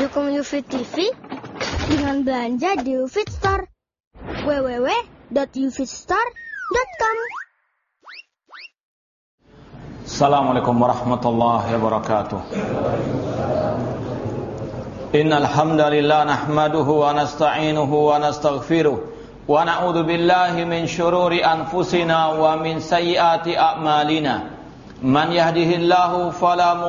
Dukung UFIT TV dengan belanja di UFIT Store. www.ufitstore.com Assalamualaikum warahmatullahi wabarakatuh. Nahmaduhu wa nasta'inuhu wa nastaghfiruh wa na'udzu billahi min shururi anfusina wa min sayyiati a'malina. Man yahdihillahu fala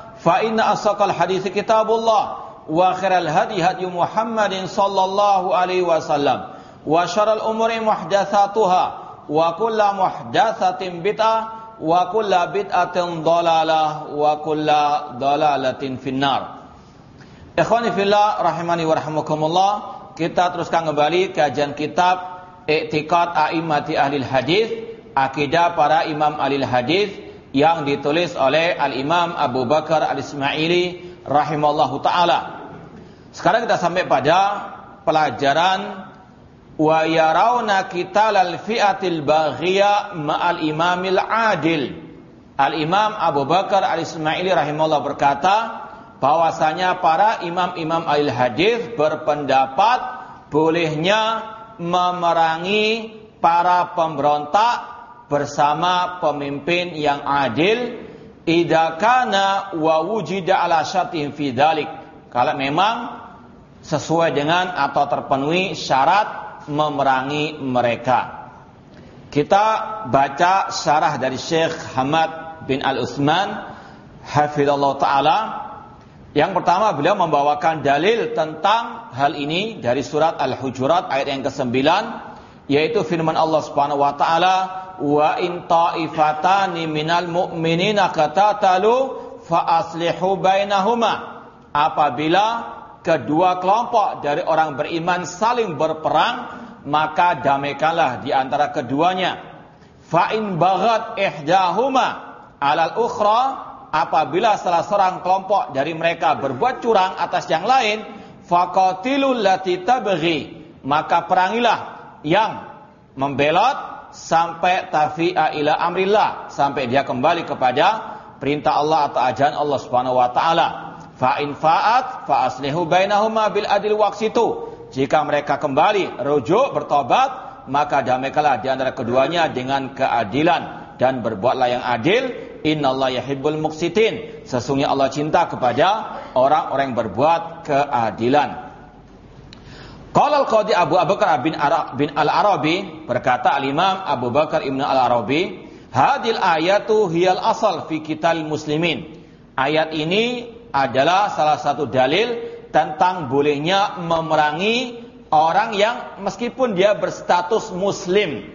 fa inna asaqal hadits kitabullah wa khairal hadi hadi Muhammadin sallallahu alaihi wasallam wa syarrul umuri muhdatsatuha wa kullu muhdatsatin bid'ah wa kullu bid'atin dhalalah wa kullu dhalalatin finnar. Ikhwani fillah rahimani wa rahmakumullah kita teruskan kembali kajian kitab Iktiqad A'immati Ahlil Hadis akidah para imam Ahlil Hadis yang ditulis oleh Al-Imam Abu Bakar Al-Ismaili rahimallahu taala. Sekarang kita sampai pada pelajaran wa yarawna qitalal fi'atil baghiya ma'al imamil adil. Al-Imam Abu Bakar Al-Ismaili rahimahullah berkata bahwasanya para imam-imam al-hadis berpendapat bolehnya memerangi para pemberontak bersama pemimpin yang adil idza kana wa wujida ala syartin fi Kalau memang sesuai dengan atau terpenuhi syarat memerangi mereka. Kita baca syarah dari Syekh Hamad bin Al-Utsman hafizallahu taala. Yang pertama beliau membawakan dalil tentang hal ini dari surat Al-Hujurat ayat yang ke-9 yaitu firman Allah Subhanahu wa taala wa in ta'ifatani minal mu'minina qatatalu fa aslihu bainahuma apabila kedua kelompok dari orang beriman saling berperang, maka damaikanlah di antara keduanya. Fa in baghat ihdahuma alal ukhra apabila salah seorang kelompok dari mereka berbuat curang atas yang lain, faqatilul lati tabghi, maka perangilah yang membelot sampai tafi'a ila amrillah, sampai dia kembali kepada perintah Allah atau ajaran Allah Subhanahu wa taala. Fa in fa'at fa aslihu bainahuma bil adil waqsitu. Jika mereka kembali rujuk bertobat, maka damaikanlah di antara keduanya dengan keadilan dan berbuatlah yang adil. Innallaha yuhibbul muqsitin. Sesungguhnya Allah cinta kepada orang-orang yang berbuat keadilan. Qala al-Qadi Abu Bakar bin, bin Al-Arabi berkata al-Imam Abu Bakar Ibn Al-Arabi, "Hadil ayatu hiyal asal fi kital muslimin." Ayat ini adalah salah satu dalil tentang bolehnya memerangi orang yang meskipun dia berstatus muslim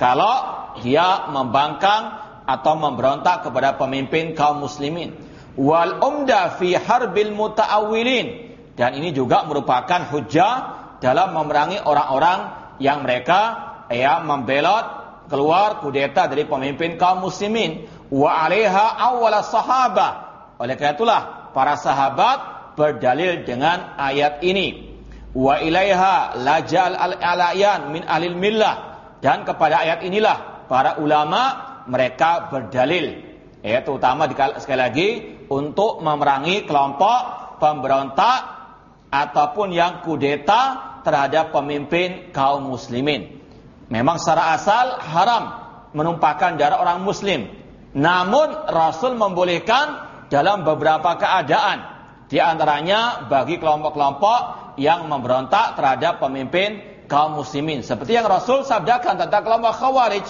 kalau dia membangkang atau memberontak kepada pemimpin kaum muslimin wal umda fi harbil mutaawilin dan ini juga merupakan hujah dalam memerangi orang-orang yang mereka ya membelot keluar kudeta dari pemimpin kaum muslimin wa alaiha awwala sahaba oleh karena itulah para sahabat berdalil dengan ayat ini. Wa ilaiha lajal al-alayan min alil millah. Dan kepada ayat inilah para ulama mereka berdalil. Ya, terutama sekali lagi untuk memerangi kelompok pemberontak ataupun yang kudeta terhadap pemimpin kaum muslimin. Memang secara asal haram menumpahkan darah orang muslim. Namun Rasul membolehkan dalam beberapa keadaan. Di antaranya bagi kelompok-kelompok yang memberontak terhadap pemimpin kaum muslimin. Seperti yang Rasul sabdakan tentang kelompok khawarij.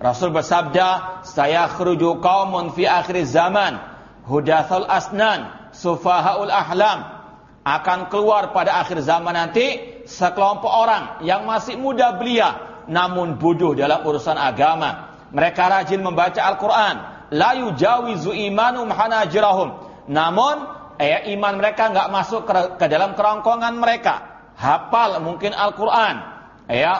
Rasul bersabda, saya khruju qaumun fi akhir zaman, hudathul asnan, sufahaul ahlam. Akan keluar pada akhir zaman nanti sekelompok orang yang masih muda belia namun bodoh dalam urusan agama. Mereka rajin membaca Al-Quran. La yujawizu imanum hanajirahum. Namun, eh, iman mereka nggak masuk ke, ke dalam kerongkongan mereka. Hafal mungkin Al-Quran. Ya,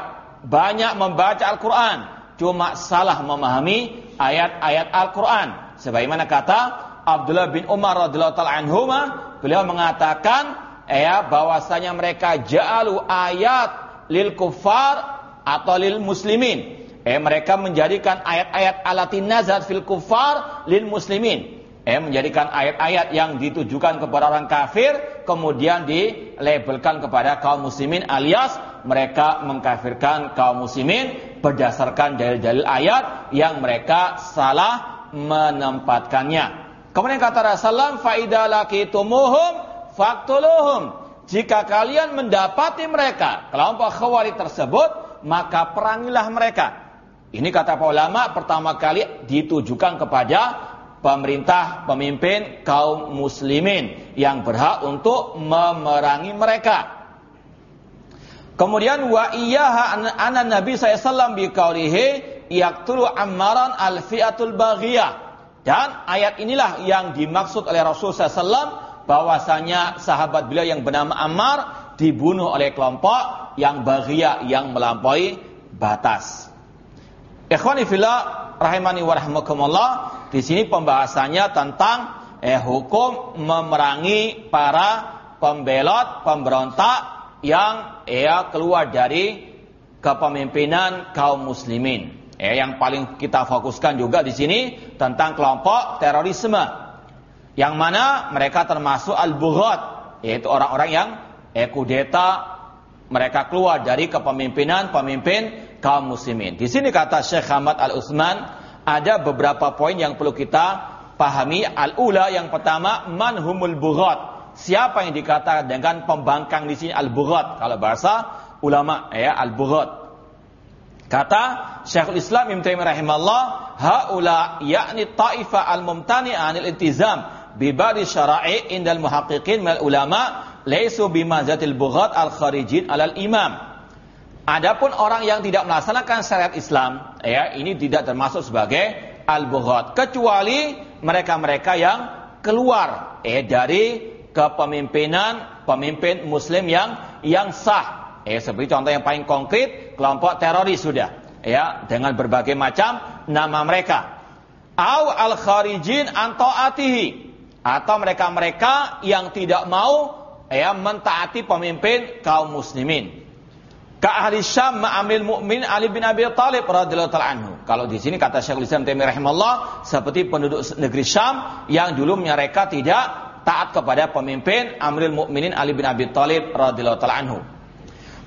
banyak membaca Al-Quran. Cuma salah memahami ayat-ayat Al-Quran. Sebagaimana kata Abdullah bin Umar radhiyallahu anhuma, beliau mengatakan ya bahwasanya mereka ja'alu ayat lil kufar atau lil muslimin. Eh mereka menjadikan ayat-ayat alatin nazar fil kufar lil muslimin. Eh menjadikan ayat-ayat yang ditujukan kepada orang kafir kemudian dilabelkan kepada kaum muslimin alias mereka mengkafirkan kaum muslimin berdasarkan dalil-dalil ayat yang mereka salah menempatkannya. Kemudian kata Rasulullah faida laqitumuhum faktuluhum. Jika kalian mendapati mereka kelompok khawarij tersebut maka perangilah mereka. Ini kata para ulama pertama kali ditujukan kepada pemerintah, pemimpin kaum muslimin yang berhak untuk memerangi mereka. Kemudian wa iyyaha anan Nabi sallallahu bi qaulihi yaqtulu ammaran al fi'atul baghiyah. Dan ayat inilah yang dimaksud oleh Rasul sallallahu bahwasanya sahabat beliau yang bernama Ammar dibunuh oleh kelompok yang baghia yang melampaui batas. Ikhwani fillah rahimani wa rahmakumullah, di sini pembahasannya tentang eh hukum memerangi para pembelot, pemberontak yang ya keluar dari kepemimpinan kaum muslimin. Eh, yang paling kita fokuskan juga di sini tentang kelompok terorisme. Yang mana mereka termasuk al-bughat, yaitu orang-orang yang eh kudeta mereka keluar dari kepemimpinan pemimpin kaum muslimin. Di sini kata Syekh Hamad Al Utsman ada beberapa poin yang perlu kita pahami. Al ula yang pertama manhumul bughat. Siapa yang dikata dengan pembangkang di sini al bughat kalau bahasa ulama ya al bughat. Kata Syekhul Islam Ibnu Taimiyah rahimahullah, haula yakni ta'ifa al-mumtani anil iltizam bi ba'di syara'i indal muhaqqiqin mal ulama laisu bimazatil bughat al kharijin alal imam. Adapun orang yang tidak melaksanakan syariat Islam, ya ini tidak termasuk sebagai al bughat kecuali mereka-mereka yang keluar eh dari kepemimpinan pemimpin muslim yang yang sah. Eh seperti contoh yang paling konkret kelompok teroris sudah ya dengan berbagai macam nama mereka. Au al kharijin antaatihi atau mereka-mereka yang tidak mau ya mentaati pemimpin kaum muslimin. Ka ahli Syam ma'amil mu'min Ali bin Abi Thalib radhiyallahu taala anhu. Kalau di sini kata Syekhul Islam Taimiyah rahimahullah seperti penduduk negeri Syam yang dulu mereka tidak taat kepada pemimpin Amrul Mukminin Ali bin Abi Thalib radhiyallahu taala anhu.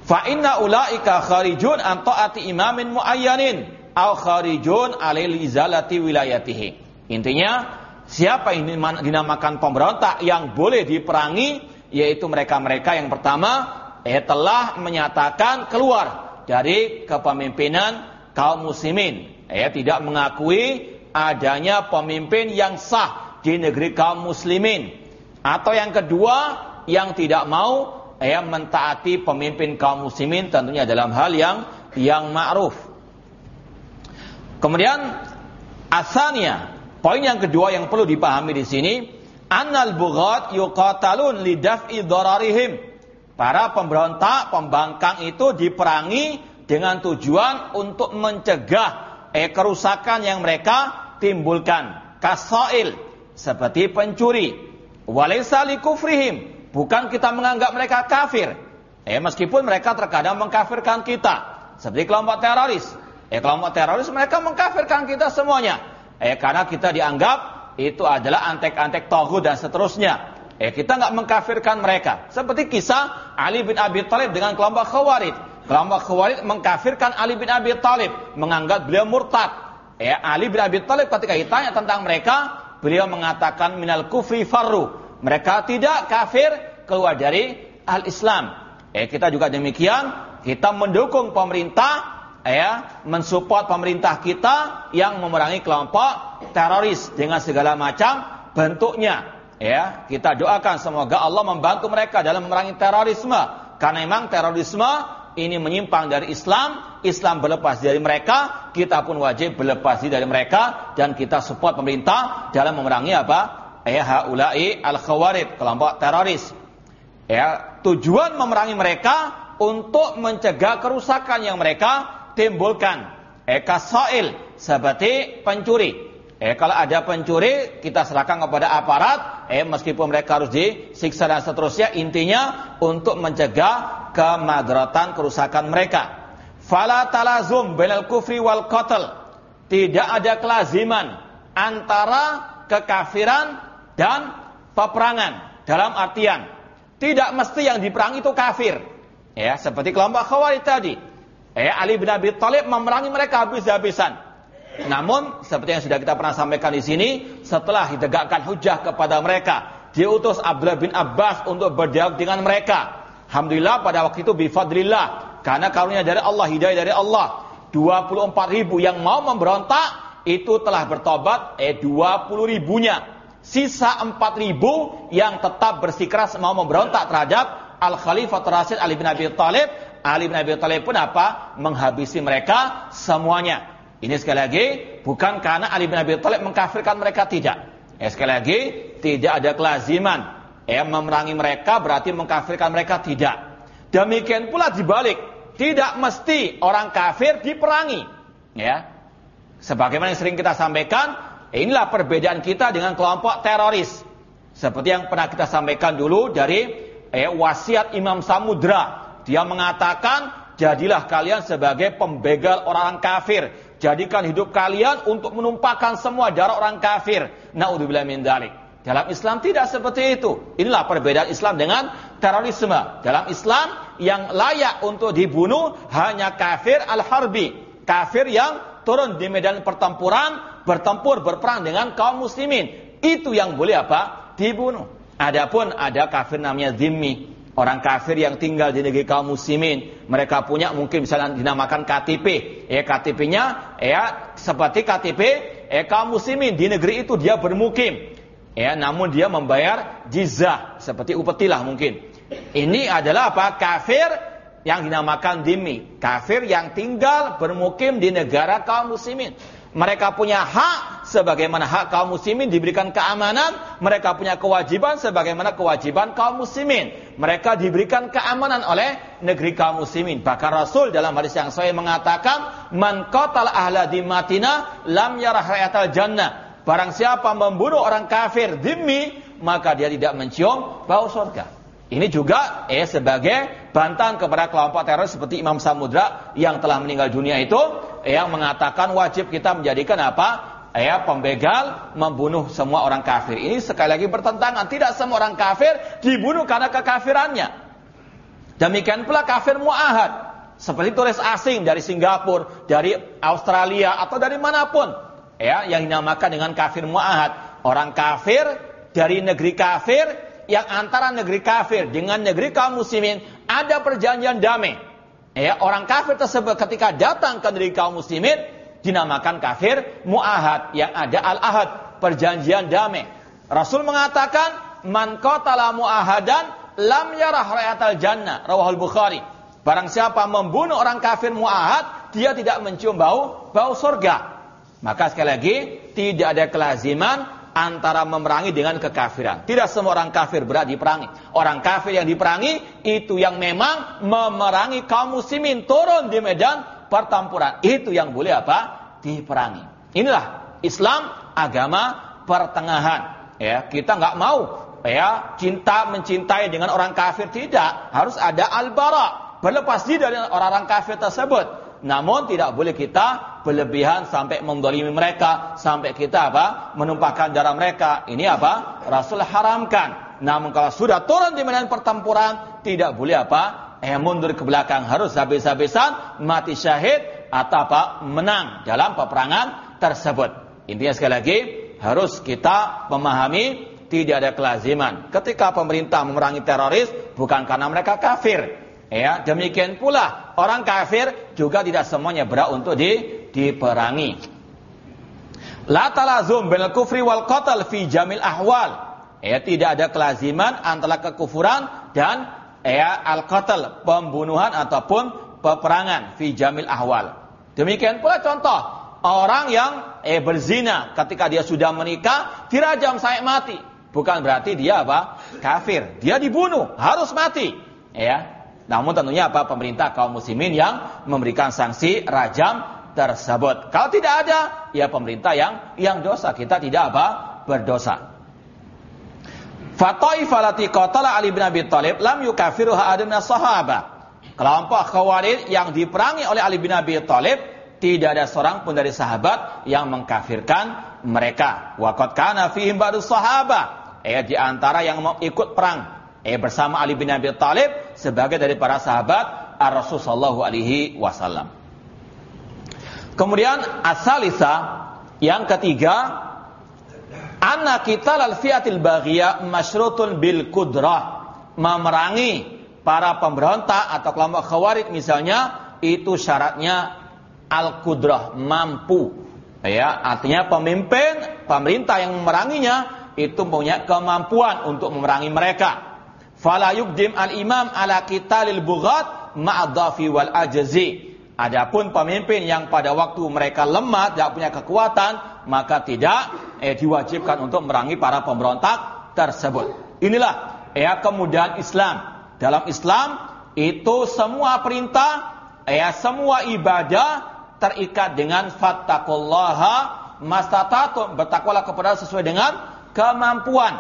Fa inna ulaika kharijun an taati imamin muayyanin au kharijun alil izalati wilayatihi. Intinya siapa yang dinamakan pemberontak yang boleh diperangi yaitu mereka-mereka yang pertama eh, telah menyatakan keluar dari kepemimpinan kaum muslimin. Eh, tidak mengakui adanya pemimpin yang sah di negeri kaum muslimin. Atau yang kedua, yang tidak mau eh, mentaati pemimpin kaum muslimin tentunya dalam hal yang yang ma'ruf. Kemudian asalnya, poin yang kedua yang perlu dipahami di sini, annal bughat yuqatalun lidaf'i dararihim. Para pemberontak, pembangkang itu diperangi dengan tujuan untuk mencegah eh, kerusakan yang mereka timbulkan. Kasail, seperti pencuri. Walaysa likufrihim, bukan kita menganggap mereka kafir. Eh, meskipun mereka terkadang mengkafirkan kita. Seperti kelompok teroris. Eh, kelompok teroris mereka mengkafirkan kita semuanya. Eh, karena kita dianggap itu adalah antek-antek tohu dan seterusnya. Eh kita nggak mengkafirkan mereka. Seperti kisah Ali bin Abi Thalib dengan kelompok Khawarij. Kelompok Khawarij mengkafirkan Ali bin Abi Thalib, menganggap beliau murtad. Eh Ali bin Abi Thalib ketika ditanya tentang mereka, beliau mengatakan minal kufri farru. Mereka tidak kafir keluar dari al-Islam. Eh kita juga demikian, kita mendukung pemerintah ya, mensupport pemerintah kita yang memerangi kelompok teroris dengan segala macam bentuknya. Ya, kita doakan semoga Allah membantu mereka dalam memerangi terorisme. Karena memang terorisme ini menyimpang dari Islam, Islam berlepas dari mereka, kita pun wajib berlepas dari mereka dan kita support pemerintah dalam memerangi apa? Ya haula'i al-khawarib, kelompok teroris. Ya, tujuan memerangi mereka untuk mencegah kerusakan yang mereka timbulkan eka soil seperti pencuri. Eh kalau ada pencuri kita serahkan kepada aparat, eh meskipun mereka harus disiksa dan seterusnya, intinya untuk mencegah kemadratan kerusakan mereka. Fala talazum bainal kufri wal qatl. Tidak ada kelaziman antara kekafiran dan peperangan. Dalam artian tidak mesti yang diperangi itu kafir. Ya, seperti kelompok Khawarij tadi. Eh, Ali bin Abi Thalib memerangi mereka habis-habisan. Namun, seperti yang sudah kita pernah sampaikan di sini, setelah ditegakkan hujah kepada mereka, diutus Abdullah bin Abbas untuk berdialog dengan mereka. Alhamdulillah pada waktu itu bifadlillah, karena karunia dari Allah, hidayah dari Allah. 24 ribu yang mau memberontak, itu telah bertobat, eh 20 ribunya. Sisa 4 ribu yang tetap bersikeras mau memberontak terhadap Al-Khalifah Rasid Ali bin Abi Thalib Ali bin Abi Thalib pun apa? Menghabisi mereka semuanya. Ini sekali lagi bukan karena Ali bin Abi Thalib mengkafirkan mereka tidak. Ya, sekali lagi tidak ada kelaziman. Ya, memerangi mereka berarti mengkafirkan mereka tidak. Demikian pula dibalik, tidak mesti orang kafir diperangi. Ya. Sebagaimana yang sering kita sampaikan, inilah perbedaan kita dengan kelompok teroris. Seperti yang pernah kita sampaikan dulu dari eh, wasiat Imam Samudra dia mengatakan, jadilah kalian sebagai pembegal orang kafir. Jadikan hidup kalian untuk menumpahkan semua darah orang kafir. Naudzubillah min dalik. Dalam Islam tidak seperti itu. Inilah perbedaan Islam dengan terorisme. Dalam Islam yang layak untuk dibunuh hanya kafir al-harbi. Kafir yang turun di medan pertempuran, bertempur, berperang dengan kaum muslimin. Itu yang boleh apa? Dibunuh. Adapun ada kafir namanya zimmi. Orang kafir yang tinggal di negeri kaum muslimin, mereka punya mungkin misalnya dinamakan KTP. Ya KTP-nya ya seperti KTP eh kaum muslimin di negeri itu dia bermukim. Ya, namun dia membayar jizah seperti upeti lah mungkin. Ini adalah apa? Kafir yang dinamakan dimi. Kafir yang tinggal bermukim di negara kaum muslimin. Mereka punya hak sebagaimana hak kaum muslimin diberikan keamanan, mereka punya kewajiban sebagaimana kewajiban kaum muslimin. Mereka diberikan keamanan oleh negeri kaum muslimin. Bahkan Rasul dalam hadis yang saya mengatakan, "Man qatal ahla dimatina lam yarah rayatal jannah." Barang siapa membunuh orang kafir demi, maka dia tidak mencium bau surga. Ini juga eh sebagai bantahan kepada kelompok teroris seperti Imam Samudra yang telah meninggal dunia itu yang mengatakan wajib kita menjadikan apa? Ya, pembegal membunuh semua orang kafir. Ini sekali lagi bertentangan. Tidak semua orang kafir dibunuh karena kekafirannya. Demikian pula kafir mu'ahad. Seperti turis asing dari Singapura, dari Australia, atau dari mana pun. Ya, yang dinamakan dengan kafir mu'ahad. Orang kafir dari negeri kafir yang antara negeri kafir dengan negeri kaum muslimin ada perjanjian damai. Ya, orang kafir tersebut ketika datang ke negeri kaum muslimin dinamakan kafir muahad yang ada al-ahad, perjanjian damai. Rasul mengatakan man qatala muahadan lam yarah rayatal jannah, rawahul Bukhari. Barang siapa membunuh orang kafir muahad, dia tidak mencium bau bau surga. Maka sekali lagi tidak ada kelaziman antara memerangi dengan kekafiran. Tidak semua orang kafir berat diperangi. Orang kafir yang diperangi itu yang memang memerangi kaum muslimin turun di medan pertempuran. Itu yang boleh apa? Diperangi. Inilah Islam agama pertengahan. Ya, kita nggak mau ya cinta mencintai dengan orang kafir tidak. Harus ada al-bara, berlepas diri dari orang-orang kafir tersebut. Namun tidak boleh kita berlebihan sampai mendolimi mereka, sampai kita apa? Menumpahkan darah mereka. Ini apa? Rasul haramkan. Namun kalau sudah turun di medan pertempuran, tidak boleh apa? Eh mundur ke belakang harus habis-habisan mati syahid atau apa? Menang dalam peperangan tersebut. Intinya sekali lagi harus kita memahami tidak ada kelaziman. Ketika pemerintah memerangi teroris bukan karena mereka kafir. Ya, demikian pula orang kafir juga tidak semuanya berat untuk di, diperangi. La talazum bil kufri wal qatl fi jamil ahwal. Ya, tidak ada kelaziman antara kekufuran dan ya al-qatl, pembunuhan ataupun peperangan fi jamil ahwal. Demikian pula contoh orang yang eh berzina ketika dia sudah menikah dirajam sampai mati. Bukan berarti dia apa? Kafir. Dia dibunuh, harus mati. Ya. Namun tentunya apa? Pemerintah kaum muslimin yang memberikan sanksi rajam tersebut. Kalau tidak ada, ya pemerintah yang yang dosa. Kita tidak apa? Berdosa. Fataifalati qatala Ali bin Abi Thalib lam yukafiru ha'adun sahabah. Kelompok Khawarij yang diperangi oleh Ali bin Abi Thalib tidak ada seorang pun dari sahabat yang mengkafirkan mereka. Waqad kana fihim ba'du sahabah. Eh di antara yang mau ikut perang eh bersama Ali bin Abi Thalib sebagai dari para sahabat Ar-Rasul sallallahu alaihi wasallam. Kemudian asalisa yang ketiga Anna kita lal fiatil baghiyah masyrutun bil kudrah. Memerangi para pemberontak atau kelompok khawarij misalnya itu syaratnya al kudrah mampu. Ya, artinya pemimpin pemerintah yang memeranginya itu punya kemampuan untuk memerangi mereka. Fala yukdim al imam ala qitalil bughat ma'adhafi wal ajzi. Adapun pemimpin yang pada waktu mereka lemah, tidak punya kekuatan, maka tidak eh, diwajibkan untuk merangi para pemberontak tersebut. Inilah ya kemudahan Islam. Dalam Islam itu semua perintah, ya semua ibadah terikat dengan fattakullaha mastatatum. Bertakwalah kepada sesuai dengan kemampuan.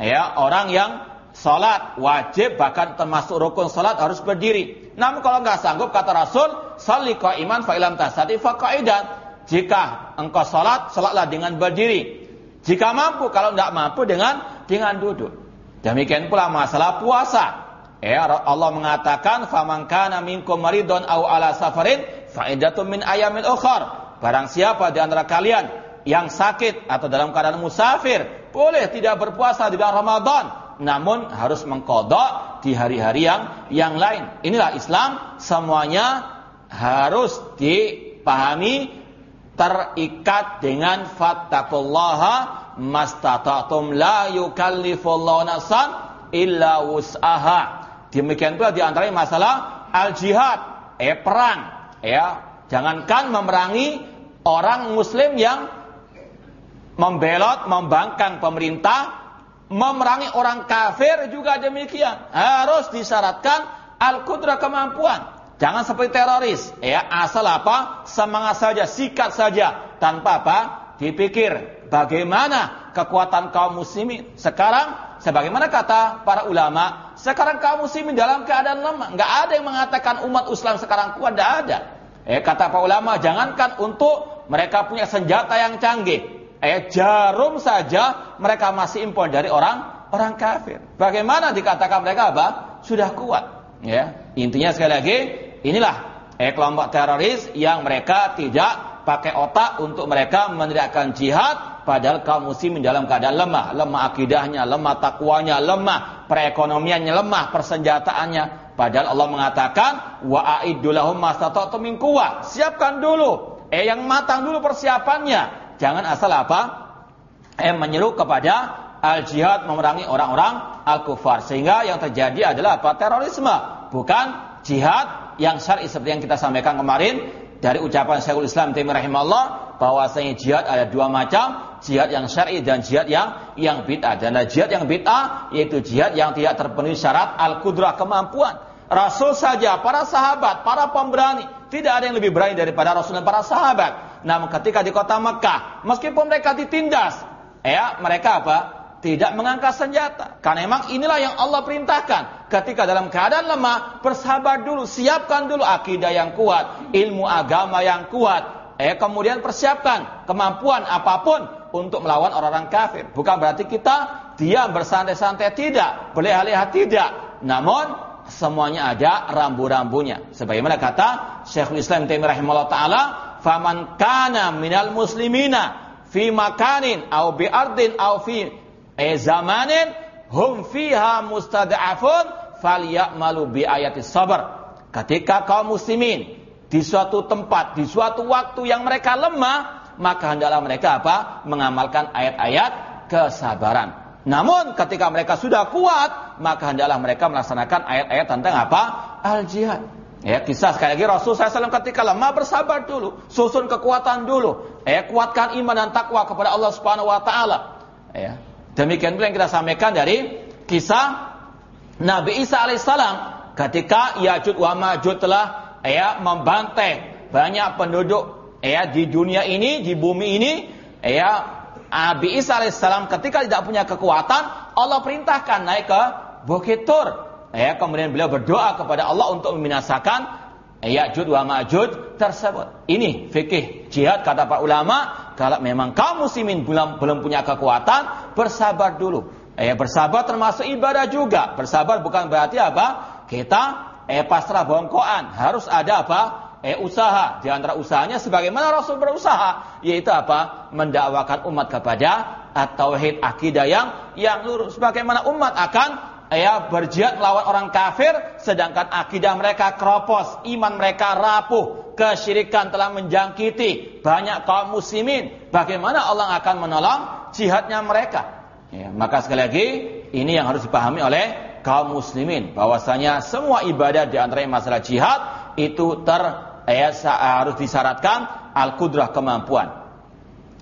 Ya, orang yang salat wajib bahkan termasuk rukun salat harus berdiri. Namun kalau nggak sanggup kata Rasul, salli iman fa ilam tasati fa Jika engkau salat, salatlah dengan berdiri. Jika mampu, kalau tidak mampu dengan dengan duduk. Demikian pula masalah puasa. Ya, Allah mengatakan, "Faman kana minkum maridun aw ala safarin fa min ayamin ukhar." Barang siapa di antara kalian yang sakit atau dalam keadaan musafir, boleh tidak berpuasa di bulan Ramadan, namun harus mengkodok di hari-hari yang yang lain. Inilah Islam, semuanya harus dipahami terikat dengan fattakullaha mastata'tum la yukallifullahu nafsan illa wus'aha. Demikian pula di antaranya masalah al-jihad, eh perang, ya. Jangankan memerangi orang muslim yang membelot, membangkang pemerintah, memerangi orang kafir juga demikian. Harus disyaratkan al-qudrah kemampuan. Jangan seperti teroris, ya asal apa? Semangat saja, sikat saja, tanpa apa? Dipikir bagaimana kekuatan kaum muslimin. Sekarang, sebagaimana kata para ulama, sekarang kaum muslimin dalam keadaan lemah. Enggak ada yang mengatakan umat Islam sekarang kuat, enggak ada. Eh, kata para ulama, jangankan untuk mereka punya senjata yang canggih. Eh, jarum saja mereka masih impor dari orang orang kafir. Bagaimana dikatakan mereka apa? Sudah kuat. Ya, intinya sekali lagi Inilah eh, kelompok teroris yang mereka tidak pakai otak untuk mereka meneriakkan jihad padahal kaum muslimin dalam keadaan lemah, lemah akidahnya, lemah takwanya, lemah perekonomiannya, lemah persenjataannya. Padahal Allah mengatakan wa aidulahum mastata'tum min. Siapkan dulu, eh yang matang dulu persiapannya. Jangan asal apa? Eh menyeru kepada al jihad memerangi orang-orang al kufar sehingga yang terjadi adalah apa? Terorisme, bukan jihad yang syar'i seperti yang kita sampaikan kemarin dari ucapan Syekhul Islam Taimiyah rahimahullah bahwasanya jihad ada dua macam, jihad yang syar'i dan jihad yang yang bid'ah. Dan jihad yang bid'ah yaitu jihad yang tidak terpenuhi syarat al-qudrah kemampuan. Rasul saja, para sahabat, para pemberani, tidak ada yang lebih berani daripada Rasul dan para sahabat. Namun ketika di kota Mekah, meskipun mereka ditindas, ya mereka apa? tidak mengangkat senjata. Karena memang inilah yang Allah perintahkan. Ketika dalam keadaan lemah, bersabar dulu, siapkan dulu akidah yang kuat, ilmu agama yang kuat. Eh, kemudian persiapkan kemampuan apa pun untuk melawan orang-orang kafir. Bukan berarti kita diam bersantai-santai tidak, berleha-leha tidak. Namun semuanya ada rambu-rambunya. Sebagaimana kata Syekhul Islam Taimiyah rahimahullah taala, "Faman kana minal muslimina fi makanin au bi ardin au fi eh zamanin hum fiha mustad'afun falyamalu bi ayati sabar. Ketika kaum muslimin di suatu tempat, di suatu waktu yang mereka lemah, maka hendaklah mereka apa? mengamalkan ayat-ayat kesabaran. Namun ketika mereka sudah kuat, maka hendaklah mereka melaksanakan ayat-ayat tentang apa? Al-jihad. Ya, kisah sekali lagi Rasul SAW ketika lemah bersabar dulu, susun kekuatan dulu. Ya, kuatkan iman dan takwa kepada Allah Subhanahu wa taala. Ya. Demikian pula yang kita sampaikan dari kisah Nabi Isa alaihissalam ketika Yajud wa Majud telah ya membantai banyak penduduk ya di dunia ini, di bumi ini, ya Nabi Isa alaihissalam ketika tidak punya kekuatan, Allah perintahkan naik ke Bukit Tur Ya, kemudian beliau berdoa kepada Allah untuk membinasakan Ya'jud wa Ma'jud tersebut. Ini fikih jihad kata para ulama, kalau memang kaum muslimin belum belum punya kekuatan, bersabar dulu. Ya, bersabar termasuk ibadah juga. Bersabar bukan berarti apa? Kita eh pasrah bongkoan, harus ada apa? Eh usaha. Di antara usahanya sebagaimana Rasul berusaha, yaitu apa? Mendakwakan umat kepada at-tauhid akidah yang yang lurus. Sebagaimana umat akan ya berjihad melawan orang kafir sedangkan akidah mereka keropos, iman mereka rapuh, kesyirikan telah menjangkiti banyak kaum muslimin. Bagaimana Allah akan menolong jihadnya mereka? Ya, maka sekali lagi ini yang harus dipahami oleh kaum muslimin bahwasanya semua ibadah di antara masalah jihad itu ter ya, harus disyaratkan al-qudrah kemampuan.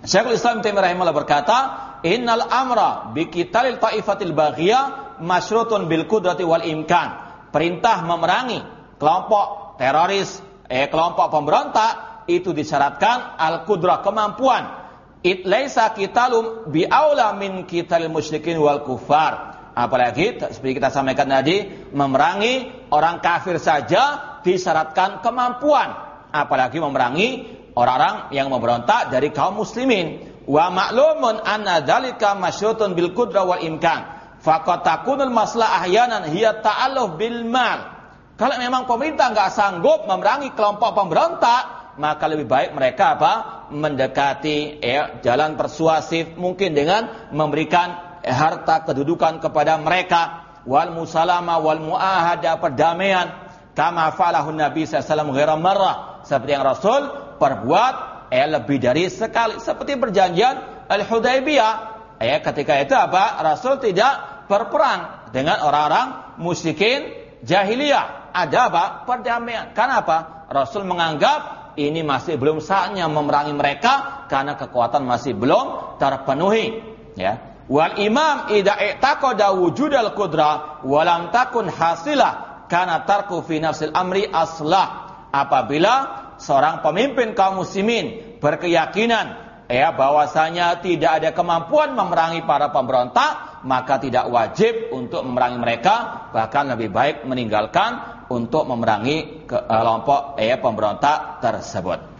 Syekhul Islam Taimiyah rahimahullah berkata, "Innal amra bi qitalil ta'ifatil baghiyah masyrutun bil kudrati wal imkan. Perintah memerangi kelompok teroris, eh kelompok pemberontak itu disyaratkan al kudrah kemampuan. It laisa qitalum bi aula min qitalil musyrikin wal kufar. Apalagi seperti kita sampaikan tadi, memerangi orang kafir saja disyaratkan kemampuan. Apalagi memerangi orang-orang yang memberontak dari kaum muslimin. Wa ma'lumun anna dzalika masyrutun bil qudrah wal imkan Fakat takunul maslah ahyanan hiya ta'alluh bil mal. Kalau memang pemerintah nggak sanggup memerangi kelompok pemberontak, maka lebih baik mereka apa? Mendekati ya, jalan persuasif mungkin dengan memberikan harta kedudukan kepada mereka wal musalama wal muahada perdamaian kama fa'alahu Nabi sallallahu alaihi wasallam seperti yang Rasul perbuat eh, lebih dari sekali seperti perjanjian Al-Hudaybiyah Ya, ketika itu apa? Rasul tidak berperang dengan orang-orang musyrikin jahiliyah. Ada apa? Perdamaian. Karena apa? Rasul menganggap ini masih belum saatnya memerangi mereka karena kekuatan masih belum terpenuhi. Ya. Wal imam idza i'taqada wujudal qudra wa lam takun hasilah karena tarku fi nafsil amri aslah. Apabila seorang pemimpin kaum muslimin berkeyakinan ya bahwasanya tidak ada kemampuan memerangi para pemberontak, maka tidak wajib untuk memerangi mereka, bahkan lebih baik meninggalkan untuk memerangi eh, kelompok ya pemberontak tersebut.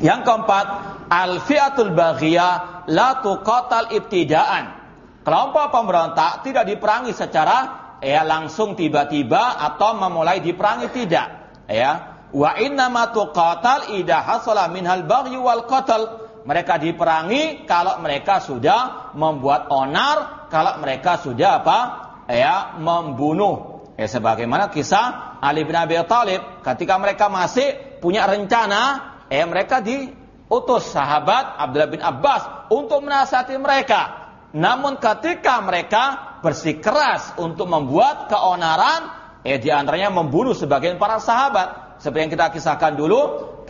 Yang keempat, al-fi'atul baghiyah la tuqatal ibtidaan. Kelompok pemberontak tidak diperangi secara ya langsung tiba-tiba atau memulai diperangi tidak, ya. Wa inna ma tuqatal idha hasala minhal baghyu wal qatl mereka diperangi kalau mereka sudah membuat onar, kalau mereka sudah apa? Ya, membunuh. Ya sebagaimana kisah Ali bin Abi Thalib ketika mereka masih punya rencana, ya mereka diutus sahabat Abdullah bin Abbas untuk menasihati mereka. Namun ketika mereka bersikeras untuk membuat keonaran, ya di antaranya membunuh sebagian para sahabat. Seperti yang kita kisahkan dulu,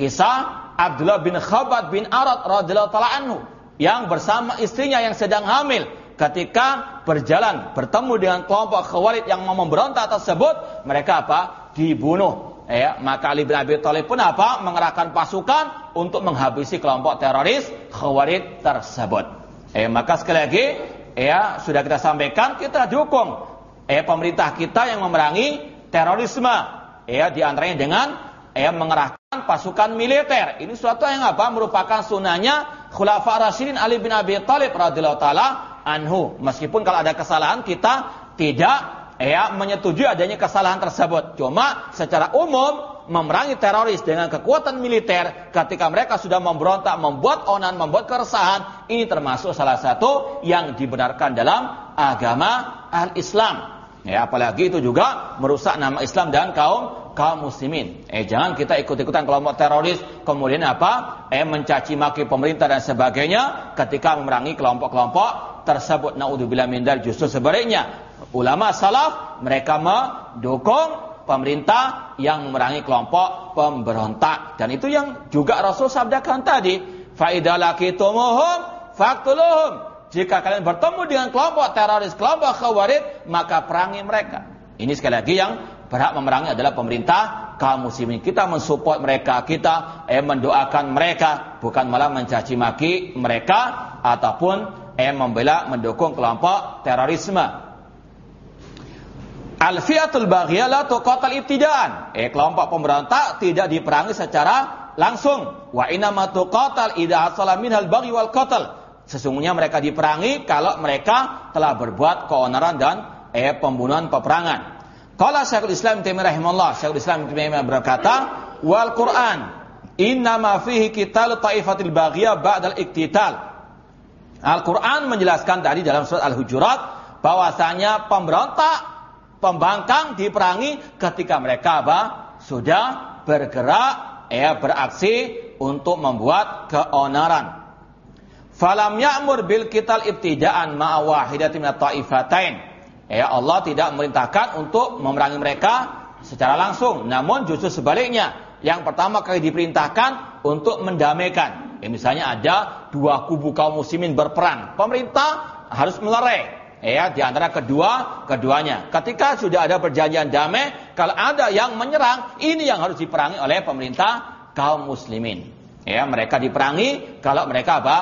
kisah Abdullah bin Khabat bin Arad radhiyallahu taala anhu yang bersama istrinya yang sedang hamil ketika berjalan bertemu dengan kelompok Khawarij yang mau memberontak tersebut mereka apa dibunuh ya maka Ali bin Abi Thalib pun apa mengerahkan pasukan untuk menghabisi kelompok teroris Khawarij tersebut eh maka sekali lagi ya sudah kita sampaikan kita dukung eh pemerintah kita yang memerangi terorisme ya di antaranya dengan ya mengerahkan pasukan militer. Ini suatu yang apa? Merupakan sunnahnya Khulafa Rasyidin Ali bin Abi Thalib radhiyallahu taala anhu. Meskipun kalau ada kesalahan kita tidak ya menyetujui adanya kesalahan tersebut. Cuma secara umum memerangi teroris dengan kekuatan militer ketika mereka sudah memberontak, membuat onan, membuat keresahan, ini termasuk salah satu yang dibenarkan dalam agama al-Islam. Ya, apalagi itu juga merusak nama Islam dan kaum kaum muslimin. Eh jangan kita ikut-ikutan kelompok teroris kemudian apa? Eh mencaci maki pemerintah dan sebagainya ketika memerangi kelompok-kelompok tersebut. Naudzubillah min justru sebaliknya. Ulama salaf mereka mendukung pemerintah yang memerangi kelompok pemberontak. Dan itu yang juga Rasul sabdakan tadi. Faidalakitumuhum faktuluhum jika kalian bertemu dengan kelompok teroris kelompok khawarij maka perangi mereka. Ini sekali lagi yang berhak memerangi adalah pemerintah kaum muslimin. Kita mensupport mereka kita eh, mendoakan mereka. Bukan malah mencaci maki mereka ataupun eh, membela mendukung kelompok terorisme Al-fi'atul baghiyah la tuqatal ibtidaan. Eh kelompok pemberontak tidak diperangi secara langsung. Wa inna ma tuqatal idza hasala minhal baghi wal qatl. Sesungguhnya mereka diperangi kalau mereka telah berbuat keonaran dan eh pembunuhan peperangan. Qala Syekhul Islam Taimiyah rahimahullah, Syekhul Islam Taimiyah berkata, "Wal Qur'an inna ma fihi qital taifatil baghiyah ba'dal iktital." Al-Qur'an menjelaskan tadi dalam surat Al-Hujurat bahwasanya pemberontak pembangkang diperangi ketika mereka apa? sudah bergerak ya beraksi untuk membuat keonaran. Falam ya'mur bil kital ibtida'an ma'a wahidatin ta'ifatain. Ya Allah tidak memerintahkan untuk memerangi mereka secara langsung, namun justru sebaliknya. Yang pertama kali diperintahkan untuk mendamaikan. Ya, misalnya ada dua kubu kaum muslimin berperang, pemerintah harus melerai ya di antara kedua keduanya. Ketika sudah ada perjanjian damai, kalau ada yang menyerang, ini yang harus diperangi oleh pemerintah kaum muslimin. Ya, mereka diperangi kalau mereka apa?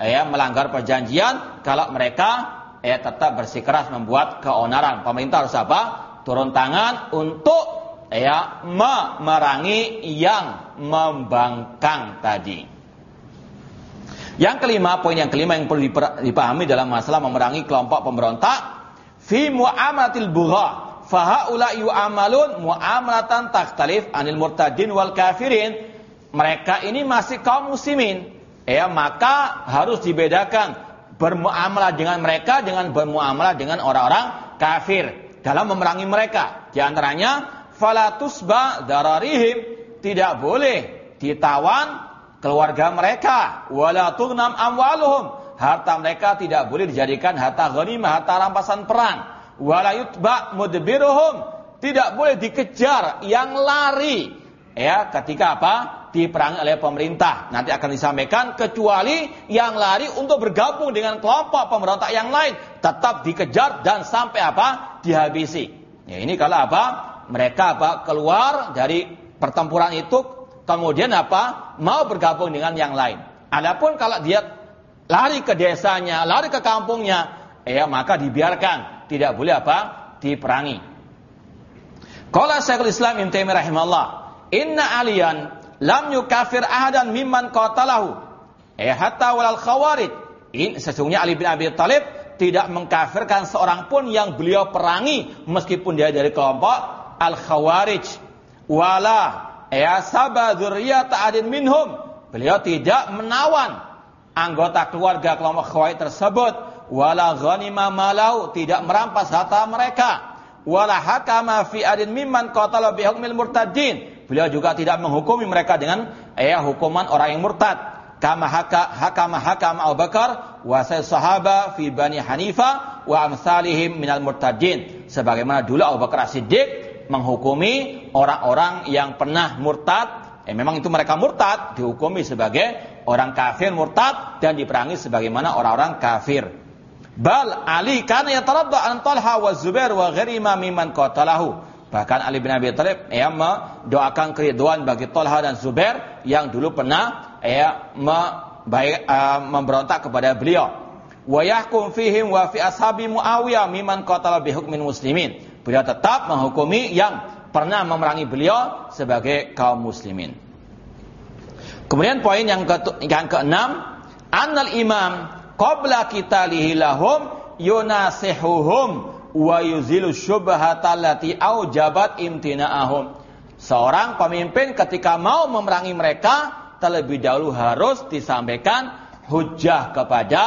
Ya, melanggar perjanjian, kalau mereka ya tetap bersikeras membuat keonaran. Pemerintah harus apa? Turun tangan untuk ya memerangi yang membangkang tadi. Yang kelima, poin yang kelima yang perlu dipahami dalam masalah memerangi kelompok pemberontak, fi mu'amalatil bugha. Fahaula yu'amalun mu'amalatan takhtalif anil murtadin wal kafirin. Mereka ini masih kaum muslimin. Ya, maka harus dibedakan bermuamalah dengan mereka dengan bermuamalah dengan orang-orang kafir dalam memerangi mereka. Di antaranya falatusba dararihim tidak boleh ditawan keluarga mereka. Wala tughnam amwaluhum. Harta mereka tidak boleh dijadikan harta ghanimah harta rampasan perang. Wala yutba mudbiruhum. Tidak boleh dikejar yang lari. Ya ketika apa? Diperangi oleh pemerintah. Nanti akan disampaikan kecuali yang lari untuk bergabung dengan kelompok pemberontak yang lain. Tetap dikejar dan sampai apa? Dihabisi. Ya ini kalau apa? Mereka apa? Keluar dari pertempuran itu kemudian apa? Mau bergabung dengan yang lain. Adapun kalau dia lari ke desanya, lari ke kampungnya, ya maka dibiarkan, tidak boleh apa? diperangi. Qala Syekhul Islam Ibnu Taimiyah rahimahullah, "Inna aliyan lam yukafir ahadan mimman qatalahu." Ya hatta walal khawarij. In, sesungguhnya Ali bin Abi Thalib tidak mengkafirkan seorang pun yang beliau perangi meskipun dia dari kelompok al-khawarij. Wala ya sabah adin minhum. Beliau tidak menawan anggota keluarga kelompok khawarij tersebut. Wala ghanima malau tidak merampas harta mereka. Wala hakama fi adin mimman qatala bi hukmil murtadin beliau juga tidak menghukumi mereka dengan ya hukuman orang yang murtad. Kama haka hakama hakama Abu Bakar wa sahaba fi Bani Hanifa wa amsalihim minal murtadin sebagaimana dulu Abu Bakar Siddiq menghukumi orang-orang yang pernah murtad, eh memang itu mereka murtad, dihukumi sebagai orang kafir murtad dan diperangi sebagaimana orang-orang kafir. Bal Ali karena ya taradda an Talha wa Zubair wa ghairima mimman qatalahu. Bahkan Ali bin Abi Thalib ya mendoakan keriduan bagi Talha dan Zubair yang dulu pernah ya uh, memberontak kepada beliau. Wa yahkum fihim wa fi ashabi Muawiyah mimman qatala bi hukmin muslimin. Beliau tetap menghukumi yang pernah memerangi beliau sebagai kaum muslimin. Kemudian poin yang ke yang keenam, annal imam qabla qitalihi lahum yunasihuhum wa yuzilu syubhata allati aujabat imtina'ahum. Seorang pemimpin ketika mau memerangi mereka terlebih dahulu harus disampaikan hujah kepada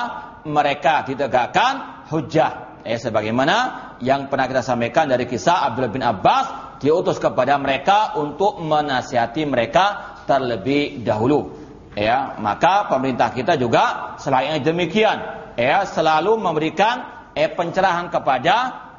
mereka ditegakkan hujah. Eh sebagaimana yang pernah kita sampaikan dari kisah Abdullah bin Abbas diutus kepada mereka untuk menasihati mereka terlebih dahulu. Ya, maka pemerintah kita juga selain demikian, ya selalu memberikan eh pencerahan kepada